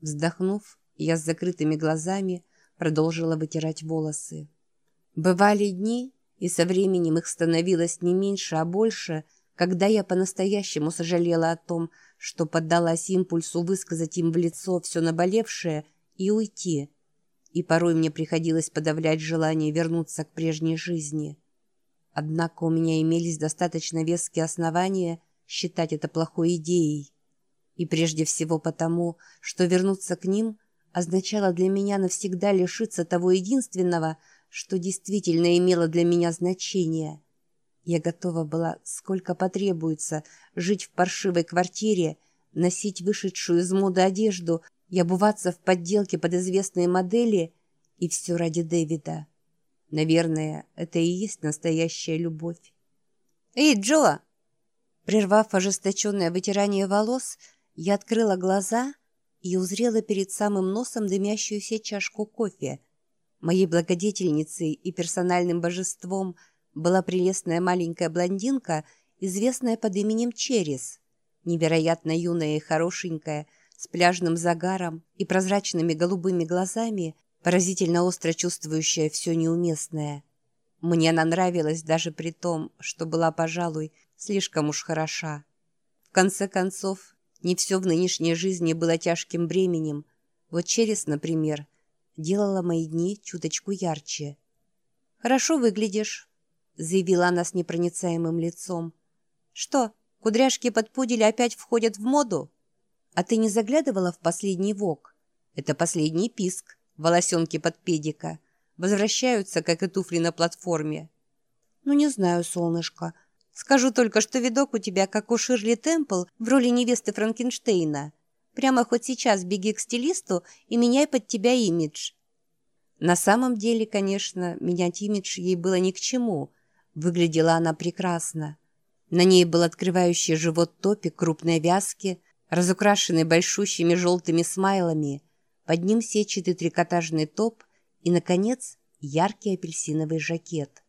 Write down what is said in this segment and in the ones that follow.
Вздохнув, я с закрытыми глазами продолжила вытирать волосы. Бывали дни, и со временем их становилось не меньше, а больше, когда я по-настоящему сожалела о том, что поддалась импульсу высказать им в лицо все наболевшее и уйти. И порой мне приходилось подавлять желание вернуться к прежней жизни. Однако у меня имелись достаточно веские основания считать это плохой идеей. И прежде всего потому, что вернуться к ним означало для меня навсегда лишиться того единственного, что действительно имело для меня значение. Я готова была, сколько потребуется, жить в паршивой квартире, носить вышедшую из моды одежду и обуваться в подделке под известные модели, и все ради Дэвида. Наверное, это и есть настоящая любовь. «Эй, Джо!» Прервав ожесточенное вытирание волос, я открыла глаза и узрела перед самым носом дымящуюся чашку кофе. Моей благодетельницей и персональным божеством была прелестная маленькая блондинка, известная под именем Черес. Невероятно юная и хорошенькая, с пляжным загаром и прозрачными голубыми глазами, поразительно остро чувствующая все неуместное. Мне она нравилась даже при том, что была, пожалуй, слишком уж хороша. В конце концов, не все в нынешней жизни было тяжким бременем. Вот через, например, делала мои дни чуточку ярче. «Хорошо выглядишь», — заявила она с непроницаемым лицом. «Что, кудряшки под пудель опять входят в моду? А ты не заглядывала в последний вок? Это последний писк, волосенки под педика. Возвращаются, как и туфли на платформе». «Ну, не знаю, солнышко», Скажу только, что видок у тебя, как у Ширли Темпл в роли невесты Франкенштейна. Прямо хоть сейчас беги к стилисту и меняй под тебя имидж». На самом деле, конечно, менять имидж ей было ни к чему. Выглядела она прекрасно. На ней был открывающий живот топик крупной вязки, разукрашенный большущими желтыми смайлами, под ним сетчатый трикотажный топ и, наконец, яркий апельсиновый жакет.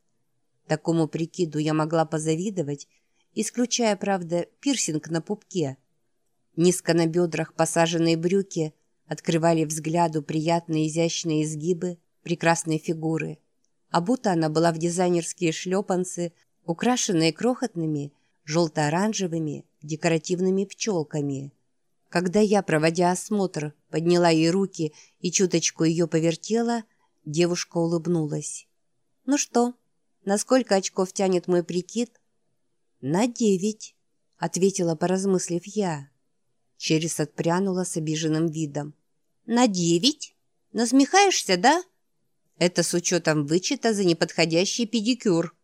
Такому прикиду я могла позавидовать, исключая, правда, пирсинг на пупке. Низко на бедрах посаженные брюки открывали взгляду приятные изящные изгибы прекрасной фигуры. А будто она была в дизайнерские шлепанцы, украшенные крохотными желто-оранжевыми декоративными пчелками. Когда я, проводя осмотр, подняла ей руки и чуточку ее повертела, девушка улыбнулась. «Ну что?» На сколько очков тянет мой прикид? На девять, ответила, поразмыслив я. Через отпрянула с обиженным видом. На девять? Насмехаешься, да? Это с учетом вычета за неподходящий педикюр,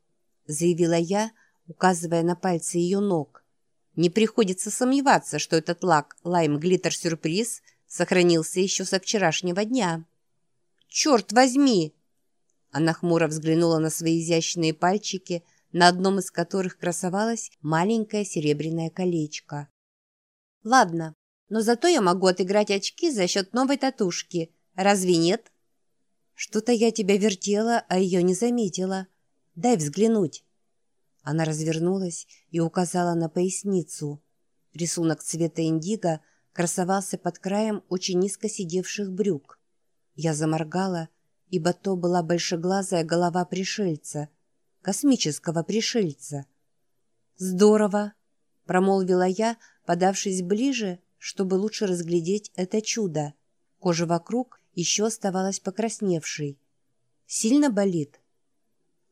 заявила я, указывая на пальцы ее ног. Не приходится сомневаться, что этот лак Lime Glitter Сюрприз сохранился еще со вчерашнего дня. «Черт возьми!» Она хмуро взглянула на свои изящные пальчики, на одном из которых красовалось маленькое серебряное колечко. «Ладно, но зато я могу отыграть очки за счет новой татушки. Разве нет?» «Что-то я тебя вертела, а ее не заметила. Дай взглянуть». Она развернулась и указала на поясницу. Рисунок цвета индиго красовался под краем очень низко сидевших брюк. Я заморгала ибо то была большеглазая голова пришельца, космического пришельца. «Здорово!» — промолвила я, подавшись ближе, чтобы лучше разглядеть это чудо. Кожа вокруг еще оставалась покрасневшей. «Сильно болит?»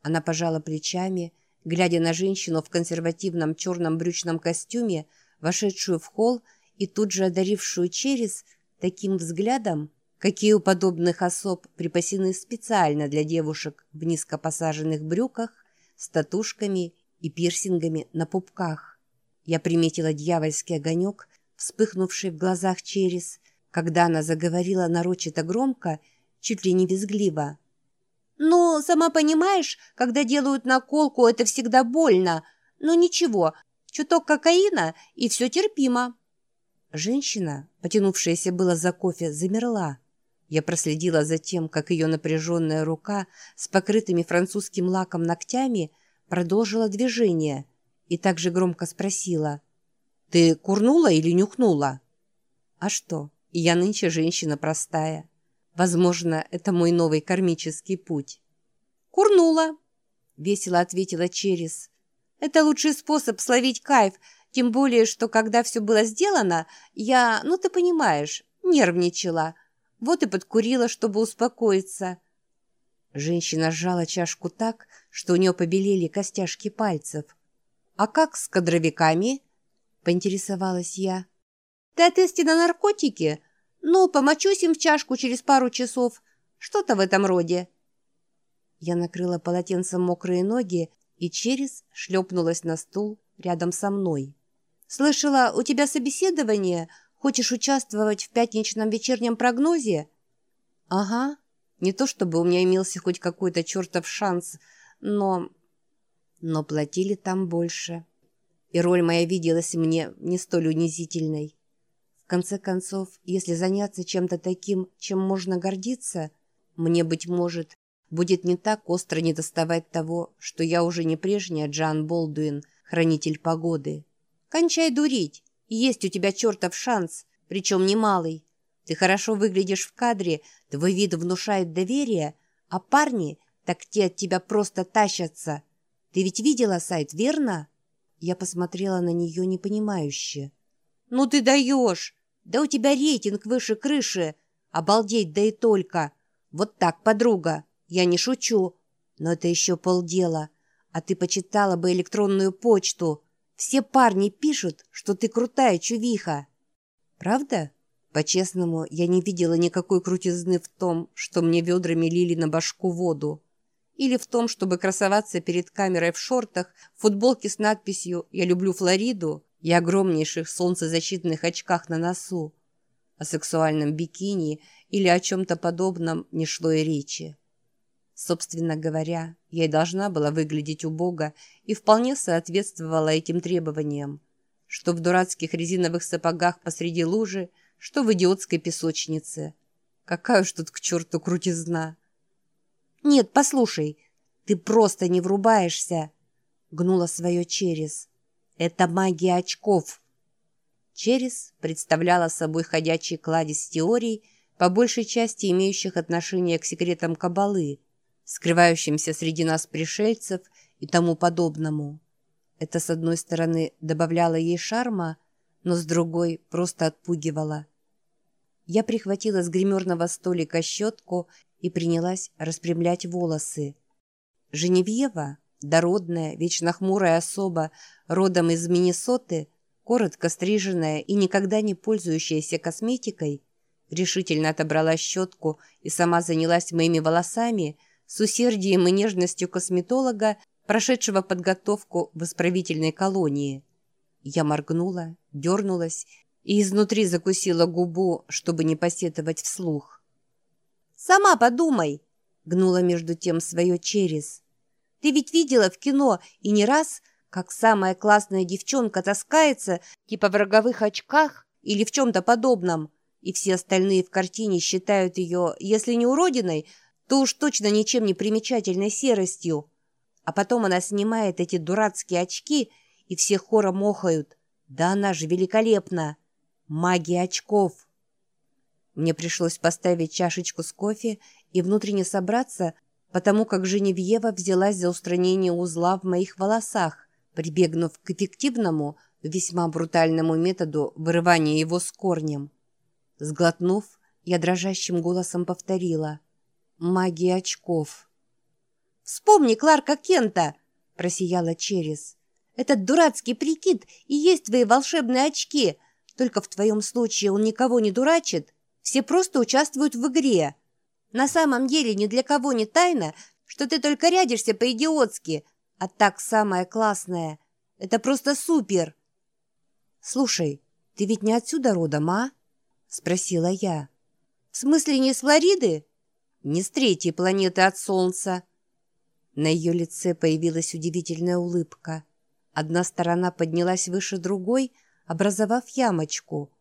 Она пожала плечами, глядя на женщину в консервативном черном брючном костюме, вошедшую в холл и тут же одарившую через таким взглядом, какие у подобных особ припасены специально для девушек в низкопосаженных брюках с татушками и пирсингами на пупках. Я приметила дьявольский огонек, вспыхнувший в глазах через, когда она заговорила нарочито громко, чуть ли не визгливо. «Ну, сама понимаешь, когда делают наколку, это всегда больно. Но ничего, чуток кокаина, и все терпимо». Женщина, потянувшаяся было за кофе, замерла. Я проследила за тем, как ее напряженная рука с покрытыми французским лаком ногтями продолжила движение и также громко спросила «Ты курнула или нюхнула?» «А что, я нынче женщина простая. Возможно, это мой новый кармический путь. «Курнула», — весело ответила Черес. «Это лучший способ словить кайф, тем более, что когда все было сделано, я, ну ты понимаешь, нервничала. Вот и подкурила, чтобы успокоиться». Женщина сжала чашку так, что у нее побелели костяшки пальцев. «А как с кадровиками?» — поинтересовалась я. «Ты о на наркотики? Ну, помочусь им в чашку через пару часов. Что-то в этом роде». Я накрыла полотенцем мокрые ноги и через шлепнулась на стул рядом со мной. «Слышала, у тебя собеседование? Хочешь участвовать в пятничном вечернем прогнозе?» «Ага», не то чтобы у меня имелся хоть какой-то чертов шанс, но... Но платили там больше. И роль моя виделась мне не столь унизительной. В конце концов, если заняться чем-то таким, чем можно гордиться, мне, быть может, будет не так остро недоставать того, что я уже не прежняя Джан Болдуин, хранитель погоды. Кончай дурить. Есть у тебя чертов шанс, причем немалый. Ты хорошо выглядишь в кадре, твой вид внушает доверие, а парни, так те от тебя просто тащатся. Ты ведь видела сайт, верно?» Я посмотрела на нее непонимающе. «Ну ты даешь! Да у тебя рейтинг выше крыши! Обалдеть, да и только! Вот так, подруга! Я не шучу! Но это еще полдела. А ты почитала бы электронную почту. Все парни пишут, что ты крутая чувиха. Правда?» По-честному, я не видела никакой крутизны в том, что мне ведрами лили на башку воду. Или в том, чтобы красоваться перед камерой в шортах, в футболке с надписью «Я люблю Флориду» и огромнейших солнцезащитных очках на носу. О сексуальном бикини или о чем-то подобном не шло и речи. Собственно говоря, я и должна была выглядеть убого и вполне соответствовала этим требованиям, что в дурацких резиновых сапогах посреди лужи – что в идиотской песочнице. Какая уж тут к черту крутизна. «Нет, послушай, ты просто не врубаешься», — гнула свое через. «Это магия очков». Через представляла собой ходячий кладезь теорий, по большей части имеющих отношение к секретам Кабалы, скрывающимся среди нас пришельцев и тому подобному. Это, с одной стороны, добавляло ей шарма, но с другой просто отпугивала. Я прихватила с гримерного столика щетку и принялась распрямлять волосы. Женевьева, дородная, вечно хмурая особа, родом из Миннесоты, коротко стриженная и никогда не пользующаяся косметикой, решительно отобрала щетку и сама занялась моими волосами с усердием и нежностью косметолога, прошедшего подготовку в исправительной колонии. Я моргнула, дернулась и изнутри закусила губу, чтобы не посетовать вслух. «Сама подумай!» — гнула между тем свое через. «Ты ведь видела в кино и не раз, как самая классная девчонка таскается, типа в роговых очках или в чем-то подобном, и все остальные в картине считают ее, если не уродиной, то уж точно ничем не примечательной серостью. А потом она снимает эти дурацкие очки — и все хором охают. Да она же великолепна! Магия очков! Мне пришлось поставить чашечку с кофе и внутренне собраться, потому как Женевьева взялась за устранение узла в моих волосах, прибегнув к эффективному, весьма брутальному методу вырывания его с корнем. Сглотнув, я дрожащим голосом повторила «Магия очков». «Вспомни Кларка Кента!» – просияла Черес. Этот дурацкий прикид и есть твои волшебные очки. Только в твоем случае он никого не дурачит. Все просто участвуют в игре. На самом деле ни для кого не тайна, что ты только рядишься по-идиотски. А так самое классное. Это просто супер. Слушай, ты ведь не отсюда родом, а? Спросила я. В смысле не с Флориды? Не с третьей планеты от Солнца. На ее лице появилась удивительная улыбка. Одна сторона поднялась выше другой, образовав ямочку.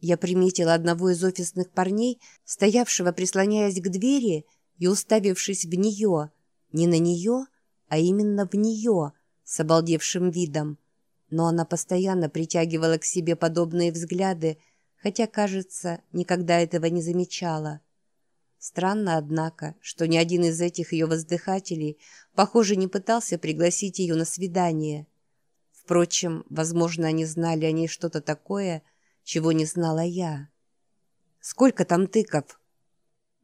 Я приметила одного из офисных парней, стоявшего, прислоняясь к двери и уставившись в нее. Не на нее, а именно в нее, с обалдевшим видом. Но она постоянно притягивала к себе подобные взгляды, хотя, кажется, никогда этого не замечала. Странно, однако, что ни один из этих ее воздыхателей, похоже, не пытался пригласить ее на свидание. Впрочем, возможно, они знали о ней что-то такое, чего не знала я. «Сколько там тыков?»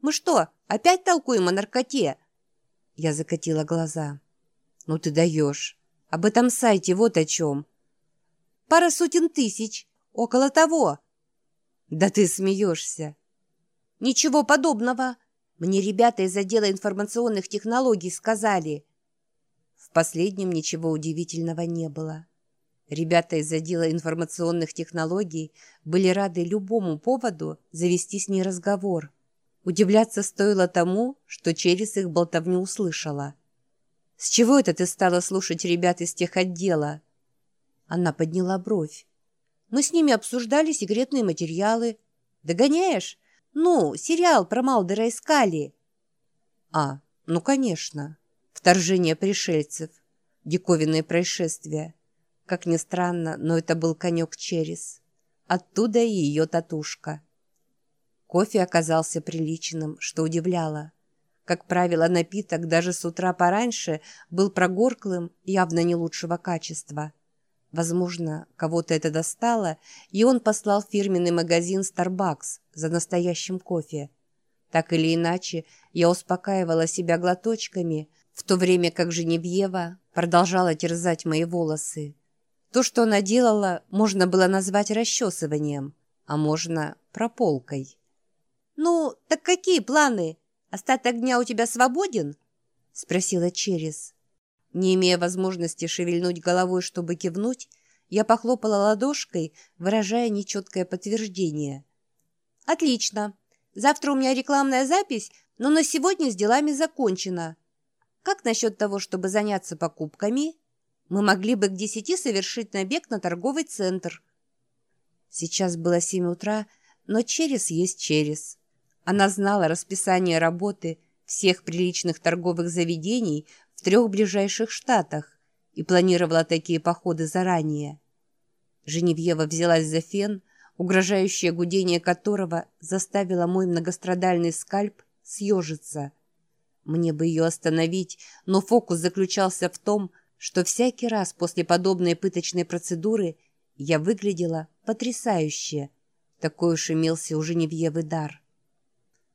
«Мы что, опять толкуем о наркоте?» Я закатила глаза. «Ну ты даешь. Об этом сайте вот о чем». «Пара сотен тысяч. Около того». «Да ты смеешься». «Ничего подобного. Мне ребята из отдела информационных технологий сказали». В последнем ничего удивительного не было. Ребята из отдела информационных технологий были рады любому поводу завести с ней разговор. Удивляться стоило тому, что через их болтовню услышала. «С чего это ты стала слушать ребят из тех отдела?» Она подняла бровь. «Мы с ними обсуждали секретные материалы. Догоняешь? Ну, сериал про Малдера искали». «А, ну, конечно. Вторжение пришельцев. Диковинные происшествия. Как ни странно, но это был конек Черес. Оттуда и ее татушка. Кофе оказался приличным, что удивляло. Как правило, напиток даже с утра пораньше был прогорклым, явно не лучшего качества. Возможно, кого-то это достало, и он послал фирменный магазин Starbucks за настоящим кофе. Так или иначе, я успокаивала себя глоточками, в то время как Женевьева продолжала терзать мои волосы. То, что она делала, можно было назвать расчесыванием, а можно прополкой. «Ну, так какие планы? Остаток дня у тебя свободен?» — спросила Черес. Не имея возможности шевельнуть головой, чтобы кивнуть, я похлопала ладошкой, выражая нечеткое подтверждение. «Отлично. Завтра у меня рекламная запись, но на сегодня с делами закончено. Как насчет того, чтобы заняться покупками?» Мы могли бы к десяти совершить набег на торговый центр. Сейчас было семь утра, но через есть через. Она знала расписание работы всех приличных торговых заведений в трех ближайших штатах и планировала такие походы заранее. Женевьева взялась за фен, угрожающее гудение которого заставило мой многострадальный скальп съежиться. Мне бы ее остановить, но фокус заключался в том, что всякий раз после подобной пыточной процедуры я выглядела потрясающе. Такой уж имелся у Женевьевы дар.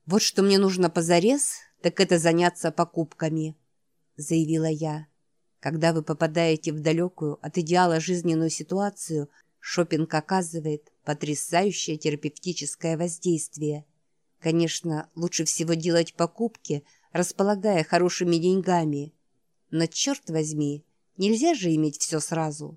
«Вот что мне нужно позарез, так это заняться покупками», — заявила я. «Когда вы попадаете в далекую от идеала жизненную ситуацию, шопинг оказывает потрясающее терапевтическое воздействие. Конечно, лучше всего делать покупки, располагая хорошими деньгами. Но, черт возьми, Нельзя же иметь все сразу.